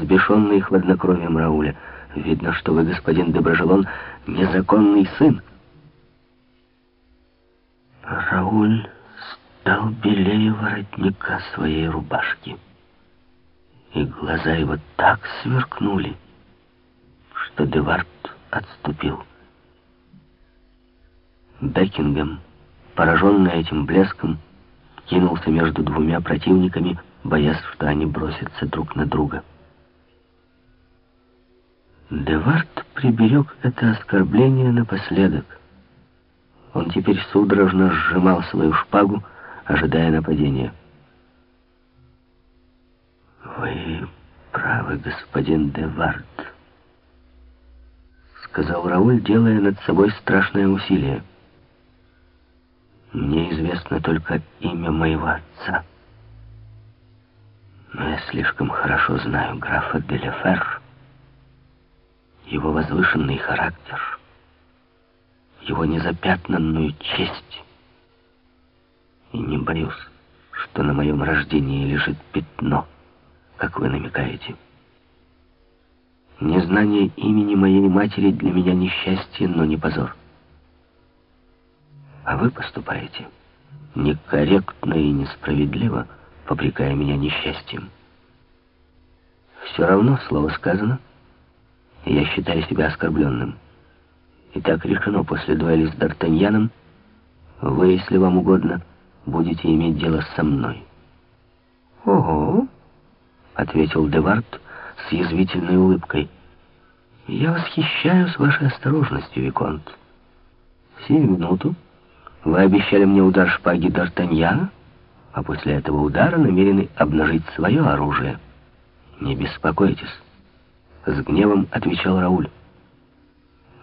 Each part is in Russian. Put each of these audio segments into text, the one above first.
взбешенный хладнокровием Рауля. «Видно, что вы, господин Доброжелон, незаконный сын». Рауль стал белее воротника своей рубашки. И глаза его так сверкнули, что Девард отступил. Бекингем, пораженный этим блеском, кинулся между двумя противниками, боясь, что они бросятся друг на друга. Девард приберег это оскорбление напоследок. Он теперь судорожно сжимал свою шпагу, ожидая нападения. «Вы правы, господин Девард», — сказал Рауль, делая над собой страшное усилие. «Мне известно только имя моего отца. Но я слишком хорошо знаю графа Деляфер, его возвышенный характер» его незапятнанную честь. И не боюсь, что на моем рождении лежит пятно, как вы намекаете. Незнание имени моей матери для меня несчастье, но не позор. А вы поступаете некорректно и несправедливо, попрекая меня несчастьем. Все равно слово сказано, и я считаю себя оскорбленным. И так решено после дуэли с Д'Артаньяном. Вы, если вам угодно, будете иметь дело со мной. «Ого!» — ответил Девард с язвительной улыбкой. «Я восхищаюсь вашей осторожностью, Виконт. Сию минуту вы обещали мне удар шпаги Д'Артаньяна, а после этого удара намерены обнажить свое оружие. Не беспокойтесь». С гневом отвечал Рауль.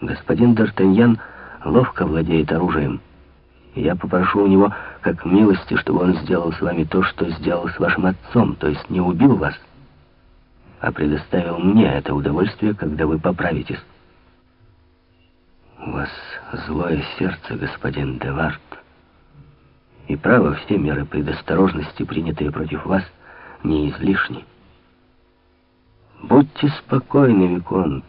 Господин Д'Артаньян ловко владеет оружием. Я попрошу у него, как милости, чтобы он сделал с вами то, что сделал с вашим отцом, то есть не убил вас, а предоставил мне это удовольствие, когда вы поправитесь. У вас злое сердце, господин Девард. И право, все меры предосторожности, принятые против вас, не излишни. Будьте спокойны, Виконт.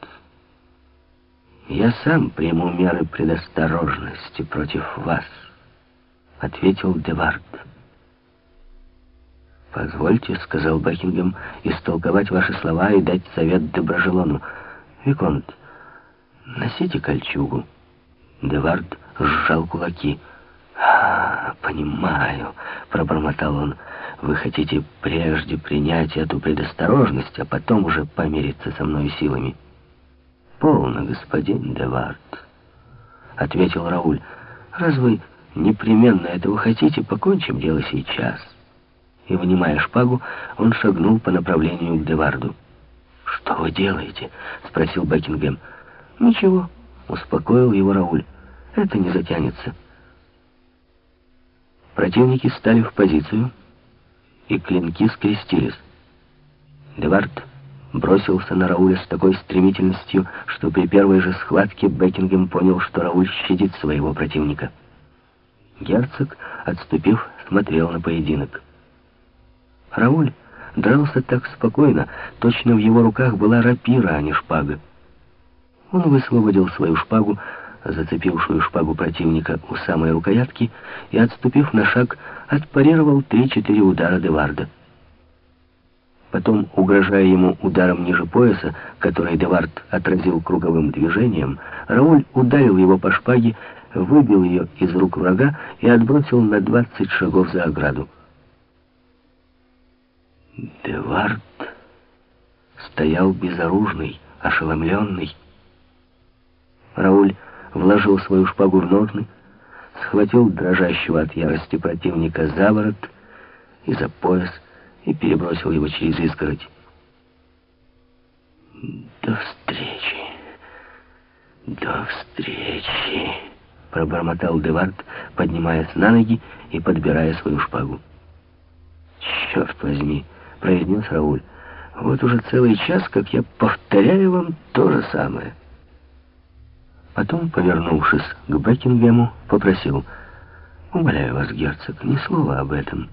«Я сам приму меры предосторожности против вас», — ответил Девард. «Позвольте», — сказал Бекингем, — «истолковать ваши слова и дать совет Доброжелону. Виконт, носите кольчугу». Девард сжал кулаки. «А, «Понимаю», — пробормотал он, — «вы хотите прежде принять эту предосторожность, а потом уже помириться со мной силами». «Полно, господин Девард», — ответил Рауль. «Раз вы непременно этого хотите, покончим дело сейчас». И, вынимая шпагу, он шагнул по направлению к Деварду. «Что вы делаете?» — спросил Бекингем. «Ничего», — успокоил его Рауль. «Это не затянется». Противники стали в позицию, и клинки скрестились. Девард бросился на Рауля с такой стремительностью, что при первой же схватке Бекингем понял, что Рауль щадит своего противника. Герцог, отступив, смотрел на поединок. Рауль дрался так спокойно, точно в его руках была рапира, а не шпага. Он высвободил свою шпагу, зацепившую шпагу противника у самой рукоятки, и, отступив на шаг, отпарировал три-четыре удара Деварда. Потом, угрожая ему ударом ниже пояса, который Девард отразил круговым движением, Рауль ударил его по шпаге, выбил ее из рук врага и отбросил на двадцать шагов за ограду. Девард стоял безоружный, ошеломленный. Рауль вложил свою шпагу в ножны, схватил дрожащего от ярости противника за ворот и за пояс, и перебросил его через изгородь. «До встречи! До встречи!» Пробормотал Девард, поднимаясь на ноги и подбирая свою шпагу. «Черт возьми!» — произнес Рауль. «Вот уже целый час, как я повторяю вам то же самое». Потом, повернувшись к Бекингему, попросил, «Умоляю вас, герцог, ни слова об этом».